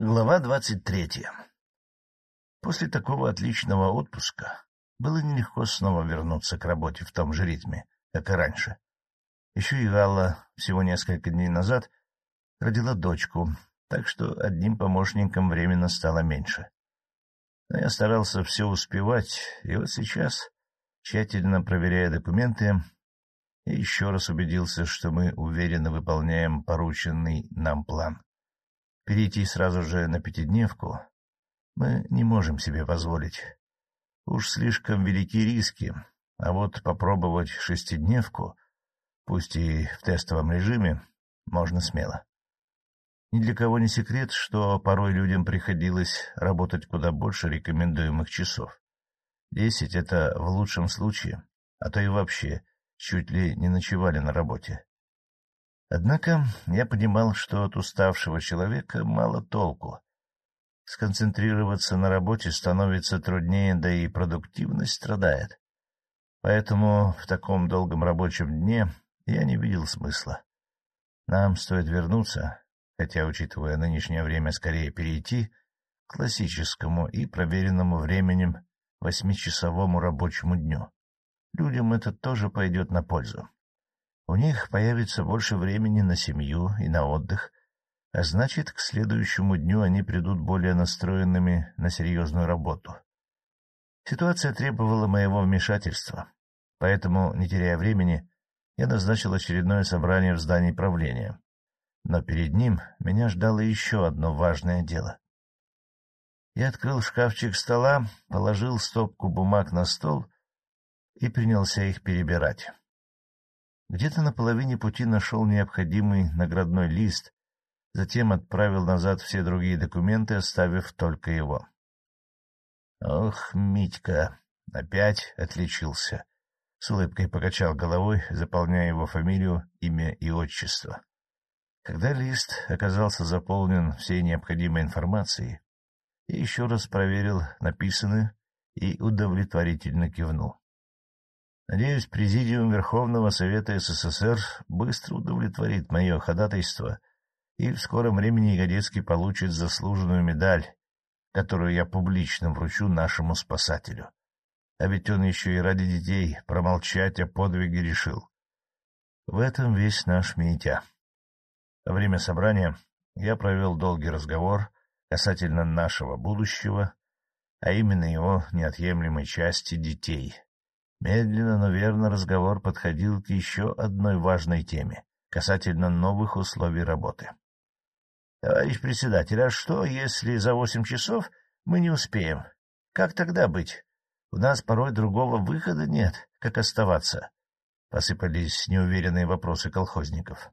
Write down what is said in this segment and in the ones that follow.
Глава двадцать третья После такого отличного отпуска было нелегко снова вернуться к работе в том же ритме, как и раньше. Еще и Галла всего несколько дней назад родила дочку, так что одним помощником временно стало меньше. Но я старался все успевать, и вот сейчас, тщательно проверяя документы, я еще раз убедился, что мы уверенно выполняем порученный нам план. Перейти сразу же на пятидневку мы не можем себе позволить. Уж слишком велики риски, а вот попробовать шестидневку, пусть и в тестовом режиме, можно смело. Ни для кого не секрет, что порой людям приходилось работать куда больше рекомендуемых часов. Десять — это в лучшем случае, а то и вообще чуть ли не ночевали на работе. Однако я понимал, что от уставшего человека мало толку. Сконцентрироваться на работе становится труднее, да и продуктивность страдает. Поэтому в таком долгом рабочем дне я не видел смысла. Нам стоит вернуться, хотя, учитывая нынешнее время, скорее перейти к классическому и проверенному временем восьмичасовому рабочему дню. Людям это тоже пойдет на пользу. У них появится больше времени на семью и на отдых, а значит, к следующему дню они придут более настроенными на серьезную работу. Ситуация требовала моего вмешательства, поэтому, не теряя времени, я назначил очередное собрание в здании правления. Но перед ним меня ждало еще одно важное дело. Я открыл шкафчик стола, положил стопку бумаг на стол и принялся их перебирать. Где-то на половине пути нашел необходимый наградной лист, затем отправил назад все другие документы, оставив только его. Ох, Митька, опять отличился. С улыбкой покачал головой, заполняя его фамилию, имя и отчество. Когда лист оказался заполнен всей необходимой информацией, я еще раз проверил написанное и удовлетворительно кивнул. Надеюсь, Президиум Верховного Совета СССР быстро удовлетворит мое ходатайство, и в скором времени Ягодецкий получит заслуженную медаль, которую я публично вручу нашему спасателю. А ведь он еще и ради детей промолчать о подвиге решил. В этом весь наш Митя. Во время собрания я провел долгий разговор касательно нашего будущего, а именно его неотъемлемой части детей — Медленно, но верно разговор подходил к еще одной важной теме касательно новых условий работы. — Товарищ председатель, а что, если за восемь часов мы не успеем? Как тогда быть? У нас порой другого выхода нет, как оставаться. Посыпались неуверенные вопросы колхозников.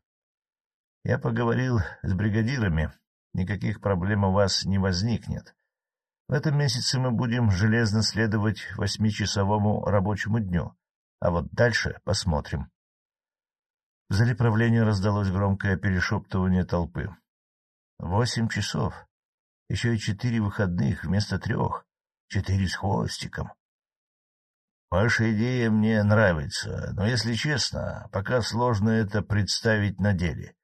Я поговорил с бригадирами, никаких проблем у вас не возникнет. В этом месяце мы будем железно следовать восьмичасовому рабочему дню, а вот дальше посмотрим. В зале правления раздалось громкое перешептывание толпы. Восемь часов. Еще и четыре выходных вместо трех. Четыре с хвостиком. Ваша идея мне нравится, но, если честно, пока сложно это представить на деле.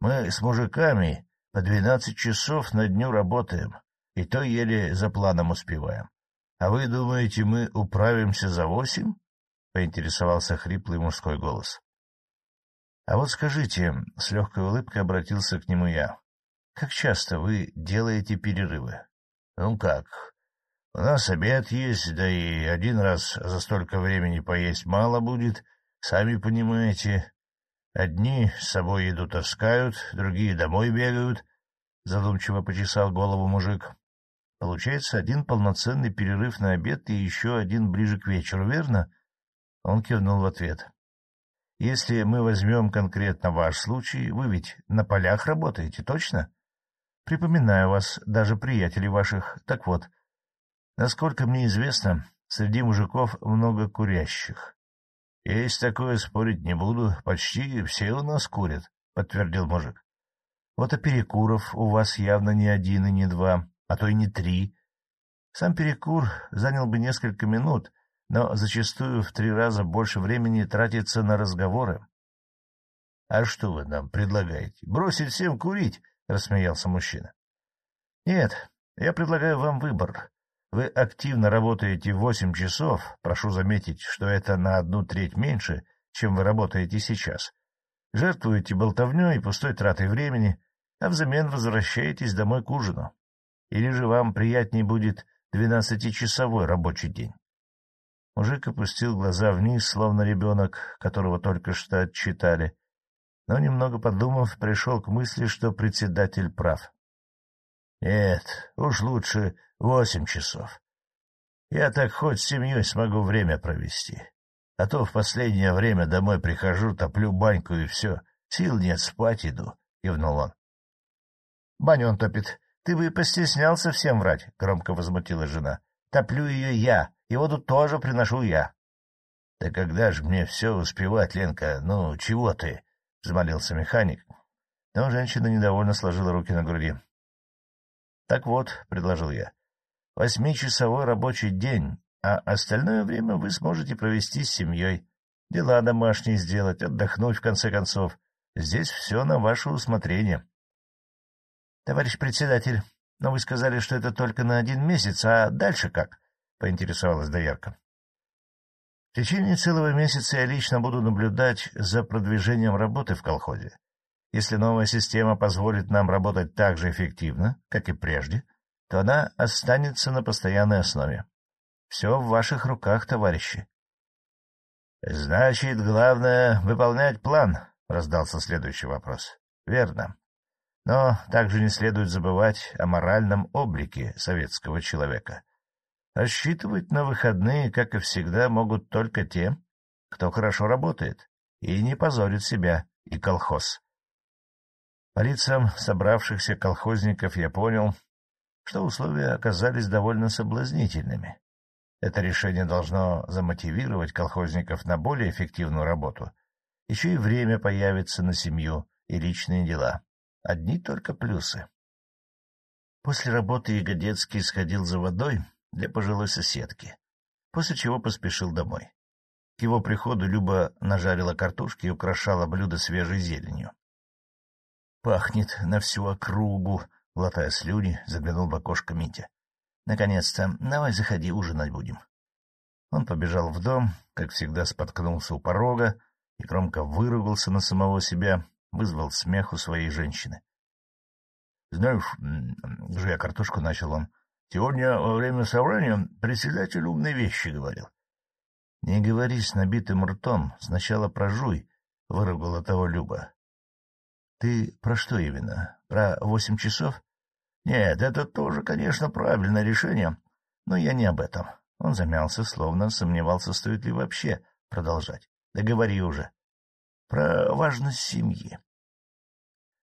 Мы с мужиками по двенадцать часов на дню работаем, и то еле за планом успеваем. А вы думаете, мы управимся за восемь? — поинтересовался хриплый мужской голос. — А вот скажите, — с легкой улыбкой обратился к нему я, — как часто вы делаете перерывы? — Ну как? У нас обед есть, да и один раз за столько времени поесть мало будет, сами понимаете. Одни с собой еду таскают, другие домой бегают, — задумчиво почесал голову мужик. Получается один полноценный перерыв на обед и еще один ближе к вечеру, верно? Он кивнул в ответ. Если мы возьмем конкретно ваш случай, вы ведь на полях работаете, точно? Припоминаю вас, даже приятелей ваших. Так вот, насколько мне известно, среди мужиков много курящих. — Есть такое, спорить не буду. Почти все у нас курят, — подтвердил мужик. — Вот а перекуров у вас явно не один и не два а то и не три. Сам перекур занял бы несколько минут, но зачастую в три раза больше времени тратится на разговоры. — А что вы нам предлагаете? Бросить всем курить? — рассмеялся мужчина. — Нет, я предлагаю вам выбор. Вы активно работаете восемь часов, прошу заметить, что это на одну треть меньше, чем вы работаете сейчас. Жертвуете болтовней и пустой тратой времени, а взамен возвращаетесь домой к ужину. Или же вам приятнее будет двенадцатичасовой рабочий день. Мужик опустил глаза вниз, словно ребенок, которого только что отчитали, но, немного подумав, пришел к мысли, что председатель прав. — Нет, уж лучше восемь часов. Я так хоть с семьей смогу время провести. А то в последнее время домой прихожу, топлю баньку и все. Сил нет, спать иду, — кивнул он. — Баню он топит. Ты бы постеснялся всем врать, — громко возмутила жена. — Топлю ее я, и воду тоже приношу я. — Да когда же мне все успевать, Ленка? Ну, чего ты? — взмолился механик. Но женщина недовольно сложила руки на груди. — Так вот, — предложил я, — восьмичасовой рабочий день, а остальное время вы сможете провести с семьей, дела домашние сделать, отдохнуть, в конце концов. Здесь все на ваше усмотрение. — Товарищ председатель, но вы сказали, что это только на один месяц, а дальше как? — поинтересовалась доярка. — В течение целого месяца я лично буду наблюдать за продвижением работы в колхозе. Если новая система позволит нам работать так же эффективно, как и прежде, то она останется на постоянной основе. Все в ваших руках, товарищи. — Значит, главное — выполнять план, — раздался следующий вопрос. — Верно. Но также не следует забывать о моральном облике советского человека. Рассчитывать на выходные, как и всегда, могут только те, кто хорошо работает и не позорит себя и колхоз. По лицам собравшихся колхозников я понял, что условия оказались довольно соблазнительными. Это решение должно замотивировать колхозников на более эффективную работу. Еще и время появится на семью и личные дела. Одни только плюсы. После работы Ягодецкий сходил за водой для пожилой соседки, после чего поспешил домой. К его приходу Люба нажарила картошки и украшала блюдо свежей зеленью. Пахнет на всю округу, — глотая слюни, заглянул в окошко Митя. — Наконец-то. Давай заходи, ужинать будем. Он побежал в дом, как всегда споткнулся у порога и громко выругался на самого себя, вызвал смех у своей женщины. — Знаешь, уже я картошку начал он, сегодня во время собрания председатель умные вещи говорил. — Не говори с набитым ртом, сначала прожуй, — выругала того Люба. Ты про что именно? Про восемь часов? Нет, это тоже, конечно, правильное решение, но я не об этом. Он замялся, словно сомневался, стоит ли вообще продолжать. Да говори уже. Про важность семьи.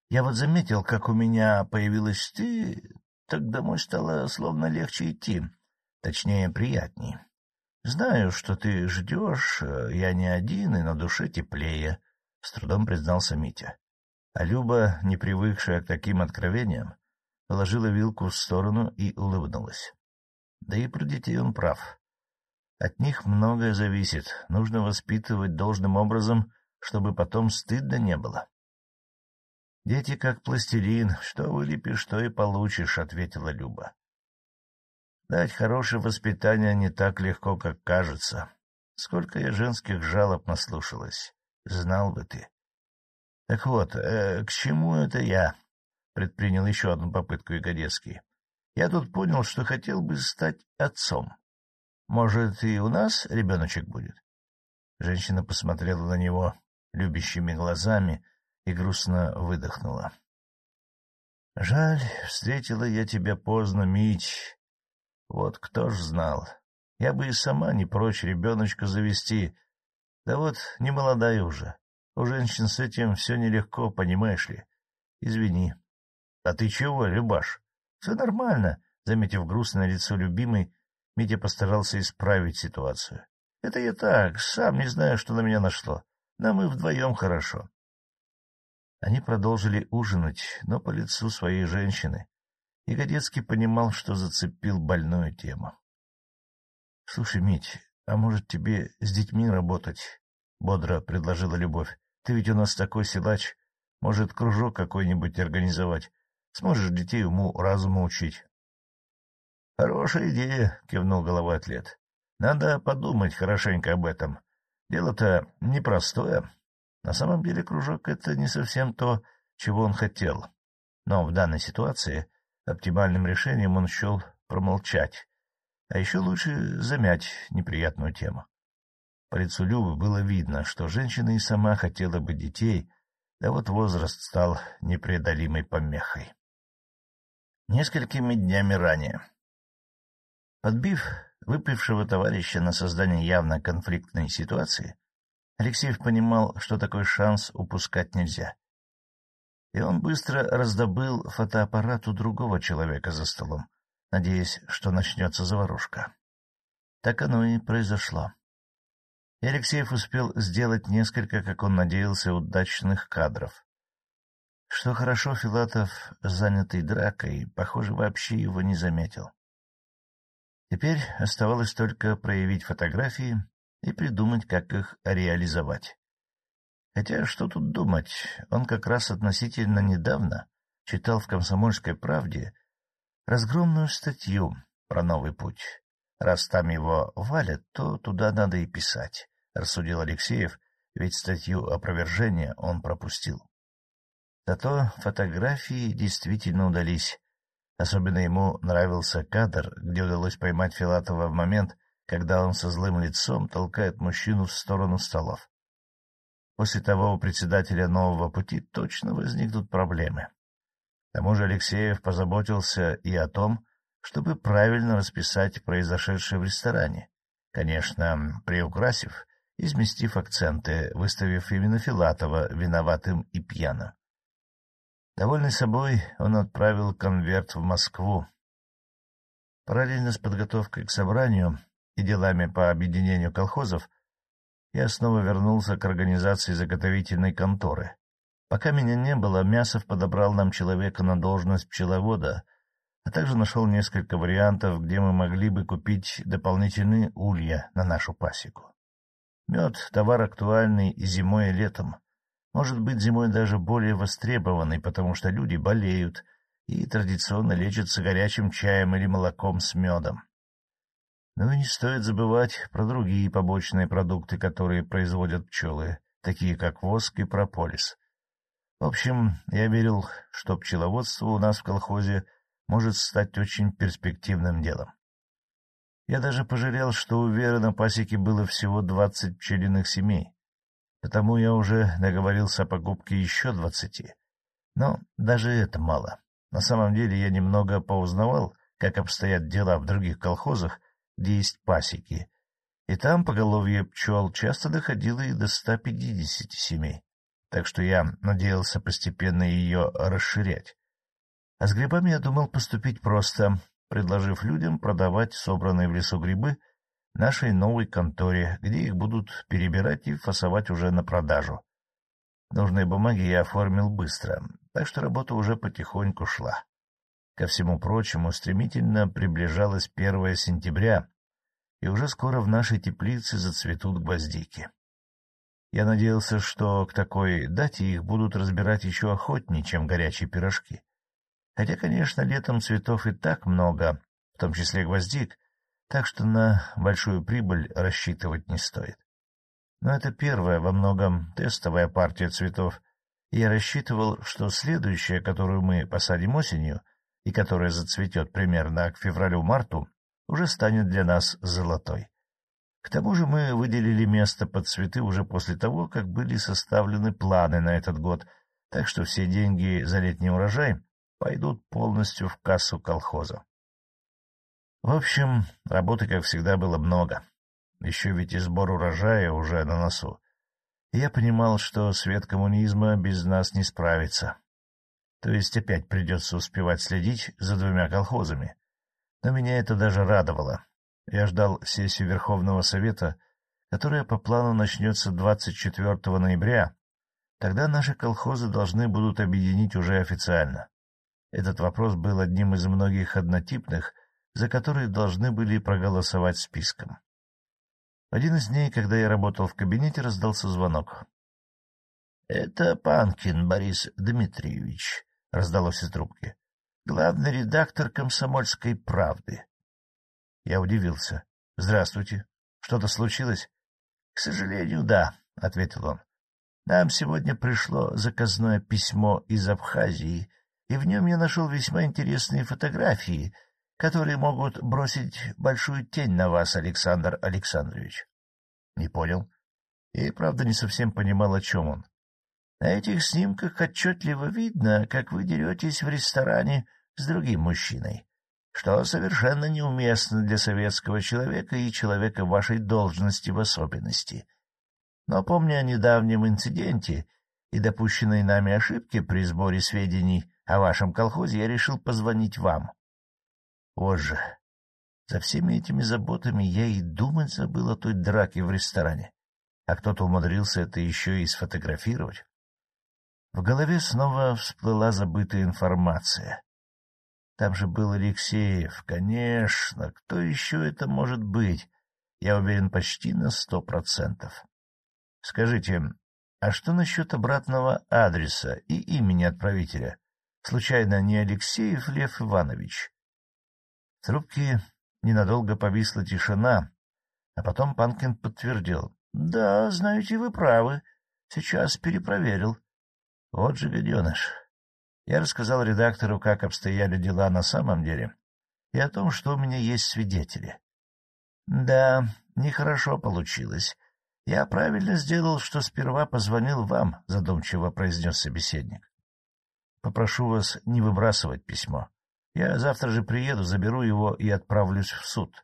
Я вот заметил, как у меня появилась ты, так домой стало словно легче идти, точнее, приятней. Знаю, что ты ждешь, я не один, и на душе теплее, — с трудом признался Митя. А Люба, не привыкшая к таким откровениям, положила вилку в сторону и улыбнулась. Да и про детей он прав. От них многое зависит, нужно воспитывать должным образом, чтобы потом стыдно не было. — Дети как пластилин, что вылепишь, то и получишь, — ответила Люба. — Дать хорошее воспитание не так легко, как кажется. Сколько я женских жалоб наслушалась, знал бы ты. — Так вот, э, к чему это я? — предпринял еще одну попытку Ягодецкий. — Я тут понял, что хотел бы стать отцом. Может, и у нас ребеночек будет? Женщина посмотрела на него любящими глазами и грустно выдохнула. — Жаль, встретила я тебя поздно, Мить. Вот кто ж знал. Я бы и сама не прочь ребеночка завести. Да вот не молодая уже. У женщин с этим все нелегко, понимаешь ли. Извини. — А ты чего, Любаш? — Все нормально, — заметив грустное лицо любимой, Митя постарался исправить ситуацию. — Это я так, сам не знаю, что на меня нашло. Нам и вдвоем хорошо. Они продолжили ужинать, но по лицу своей женщины. Ягодецкий понимал, что зацепил больную тему. — Слушай, Мить, а может тебе с детьми работать? — бодро предложила Любовь. Ты ведь у нас такой силач. Может, кружок какой-нибудь организовать? Сможешь детей уму разуму учить. — Хорошая идея, — кивнул головой атлет. — Надо подумать хорошенько об этом. Дело-то непростое. На самом деле кружок — это не совсем то, чего он хотел. Но в данной ситуации оптимальным решением он счел промолчать, а еще лучше замять неприятную тему. По лицу Любы было видно, что женщина и сама хотела бы детей, да вот возраст стал непреодолимой помехой. Несколькими днями ранее. Подбив выпившего товарища на создание явно конфликтной ситуации, Алексеев понимал, что такой шанс упускать нельзя. И он быстро раздобыл фотоаппарат у другого человека за столом, надеясь, что начнется заварушка. Так оно и произошло. И Алексеев успел сделать несколько, как он надеялся, удачных кадров. Что хорошо, Филатов, занятый дракой, похоже, вообще его не заметил. Теперь оставалось только проявить фотографии и придумать, как их реализовать. Хотя что тут думать, он как раз относительно недавно читал в «Комсомольской правде» разгромную статью про новый путь. Раз там его валят, то туда надо и писать. — рассудил Алексеев, ведь статью опровержения он пропустил. Зато фотографии действительно удались. Особенно ему нравился кадр, где удалось поймать Филатова в момент, когда он со злым лицом толкает мужчину в сторону столов. После того у председателя нового пути точно возникнут проблемы. К тому же Алексеев позаботился и о том, чтобы правильно расписать произошедшее в ресторане, конечно, приукрасив изместив акценты, выставив именно Филатова виноватым и пьяно. Довольный собой, он отправил конверт в Москву. Параллельно с подготовкой к собранию и делами по объединению колхозов, я снова вернулся к организации заготовительной конторы. Пока меня не было, Мясов подобрал нам человека на должность пчеловода, а также нашел несколько вариантов, где мы могли бы купить дополнительные улья на нашу пасеку. Мед — товар актуальный и зимой, и летом. Может быть, зимой даже более востребованный, потому что люди болеют и традиционно лечатся горячим чаем или молоком с медом. Но и не стоит забывать про другие побочные продукты, которые производят пчелы, такие как воск и прополис. В общем, я верил, что пчеловодство у нас в колхозе может стать очень перспективным делом. Я даже пожалел, что у Веры на пасеке было всего двадцать пчелиных семей, потому я уже договорился о покупке еще двадцати. Но даже это мало. На самом деле я немного поузнавал, как обстоят дела в других колхозах, где есть пасеки, и там поголовье пчел часто доходило и до ста пятидесяти семей, так что я надеялся постепенно ее расширять. А с грибами я думал поступить просто предложив людям продавать собранные в лесу грибы нашей новой конторе, где их будут перебирать и фасовать уже на продажу. Нужные бумаги я оформил быстро, так что работа уже потихоньку шла. Ко всему прочему, стремительно приближалось первое сентября, и уже скоро в нашей теплице зацветут гвоздики. Я надеялся, что к такой дате их будут разбирать еще охотнее, чем горячие пирожки. Хотя, конечно, летом цветов и так много, в том числе гвоздик, так что на большую прибыль рассчитывать не стоит. Но это первая, во многом тестовая партия цветов, и я рассчитывал, что следующая, которую мы посадим осенью, и которая зацветет примерно к февралю-марту, уже станет для нас золотой. К тому же мы выделили место под цветы уже после того, как были составлены планы на этот год, так что все деньги за летний урожай пойдут полностью в кассу колхоза. В общем, работы, как всегда, было много. Еще ведь и сбор урожая уже на носу. Я понимал, что свет коммунизма без нас не справится. То есть опять придется успевать следить за двумя колхозами. Но меня это даже радовало. Я ждал сессию Верховного Совета, которая по плану начнется 24 ноября. Тогда наши колхозы должны будут объединить уже официально. Этот вопрос был одним из многих однотипных, за которые должны были проголосовать списком. Один из дней, когда я работал в кабинете, раздался звонок. — Это Панкин Борис Дмитриевич, — раздалось из трубки. главный редактор «Комсомольской правды». Я удивился. — Здравствуйте. Что-то случилось? — К сожалению, да, — ответил он. — Нам сегодня пришло заказное письмо из Абхазии, и в нем я нашел весьма интересные фотографии, которые могут бросить большую тень на вас, Александр Александрович. Не понял. И, правда, не совсем понимал, о чем он. На этих снимках отчетливо видно, как вы деретесь в ресторане с другим мужчиной, что совершенно неуместно для советского человека и человека вашей должности в особенности. Но, помня о недавнем инциденте и допущенной нами ошибке при сборе сведений о вашем колхозе, я решил позвонить вам. Позже. За всеми этими заботами я и думать забыл о той драке в ресторане. А кто-то умудрился это еще и сфотографировать. В голове снова всплыла забытая информация. Там же был Алексеев. Конечно, кто еще это может быть? Я уверен почти на сто процентов. Скажите, а что насчет обратного адреса и имени отправителя? Случайно не Алексеев Лев Иванович? В трубке ненадолго повисла тишина, а потом Панкин подтвердил. — Да, знаете, вы правы. Сейчас перепроверил. Вот же гаденыш. Я рассказал редактору, как обстояли дела на самом деле, и о том, что у меня есть свидетели. — Да, нехорошо получилось. Я правильно сделал, что сперва позвонил вам, — задумчиво произнес собеседник. — Попрошу вас не выбрасывать письмо. Я завтра же приеду, заберу его и отправлюсь в суд.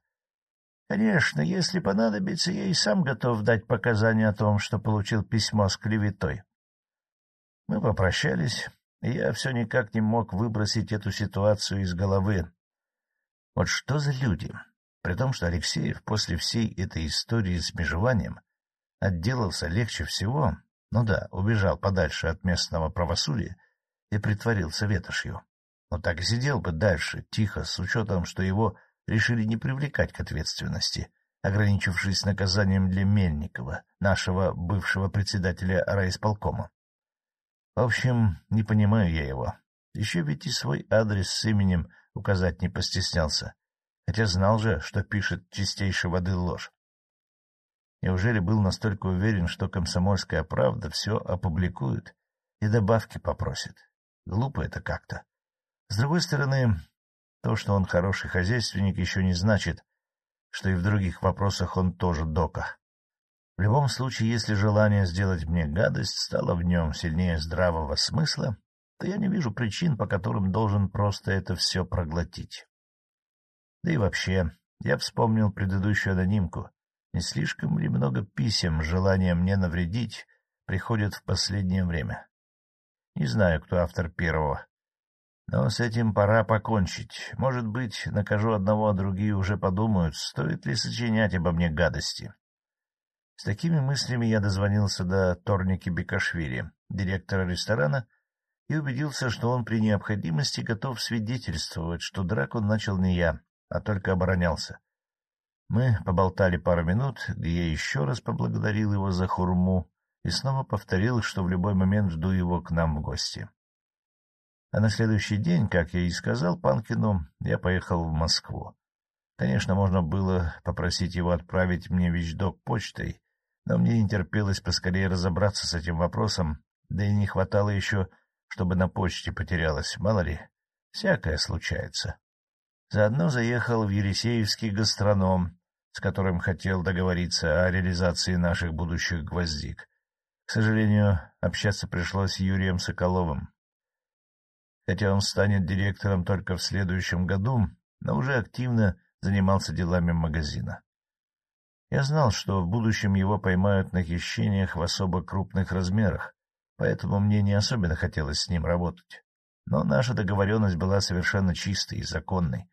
Конечно, если понадобится, я и сам готов дать показания о том, что получил письмо с клеветой. Мы попрощались, и я все никак не мог выбросить эту ситуацию из головы. Вот что за люди? При том, что Алексеев после всей этой истории с межеванием отделался легче всего, ну да, убежал подальше от местного правосудия и притворился ветошью. Но так и сидел бы дальше, тихо, с учетом, что его решили не привлекать к ответственности, ограничившись наказанием для Мельникова, нашего бывшего председателя райисполкома. В общем, не понимаю я его. Еще ведь и свой адрес с именем указать не постеснялся, хотя знал же, что пишет чистейшей воды ложь. Неужели был настолько уверен, что комсомольская правда все опубликует и добавки попросит? Глупо это как-то. С другой стороны, то, что он хороший хозяйственник, еще не значит, что и в других вопросах он тоже дока. В любом случае, если желание сделать мне гадость стало в нем сильнее здравого смысла, то я не вижу причин, по которым должен просто это все проглотить. Да и вообще, я вспомнил предыдущую анонимку. Не слишком ли много писем с желанием мне навредить приходят в последнее время? Не знаю, кто автор первого, но с этим пора покончить. Может быть, накажу одного, а другие уже подумают, стоит ли сочинять обо мне гадости. С такими мыслями я дозвонился до Торники Бекашвили, директора ресторана, и убедился, что он при необходимости готов свидетельствовать, что драку начал не я, а только оборонялся. Мы поболтали пару минут, где я еще раз поблагодарил его за хурму и снова повторил, что в любой момент жду его к нам в гости. А на следующий день, как я и сказал Панкину, я поехал в Москву. Конечно, можно было попросить его отправить мне вещдок почтой, но мне не терпелось поскорее разобраться с этим вопросом, да и не хватало еще, чтобы на почте потерялось, мало ли, всякое случается. Заодно заехал в Елисеевский гастроном, с которым хотел договориться о реализации наших будущих гвоздик. К сожалению, общаться пришлось с Юрием Соколовым. Хотя он станет директором только в следующем году, но уже активно занимался делами магазина. Я знал, что в будущем его поймают на хищениях в особо крупных размерах, поэтому мне не особенно хотелось с ним работать. Но наша договоренность была совершенно чистой и законной.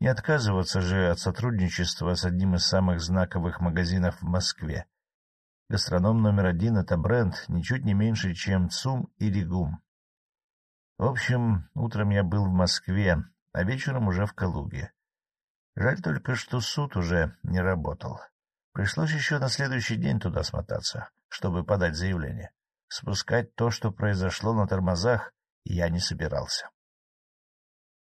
Не отказываться же от сотрудничества с одним из самых знаковых магазинов в Москве. Гастроном номер один — это бренд ничуть не меньше, чем ЦУМ или ГУМ. В общем, утром я был в Москве, а вечером уже в Калуге. Жаль только, что суд уже не работал. Пришлось еще на следующий день туда смотаться, чтобы подать заявление. Спускать то, что произошло на тормозах, я не собирался.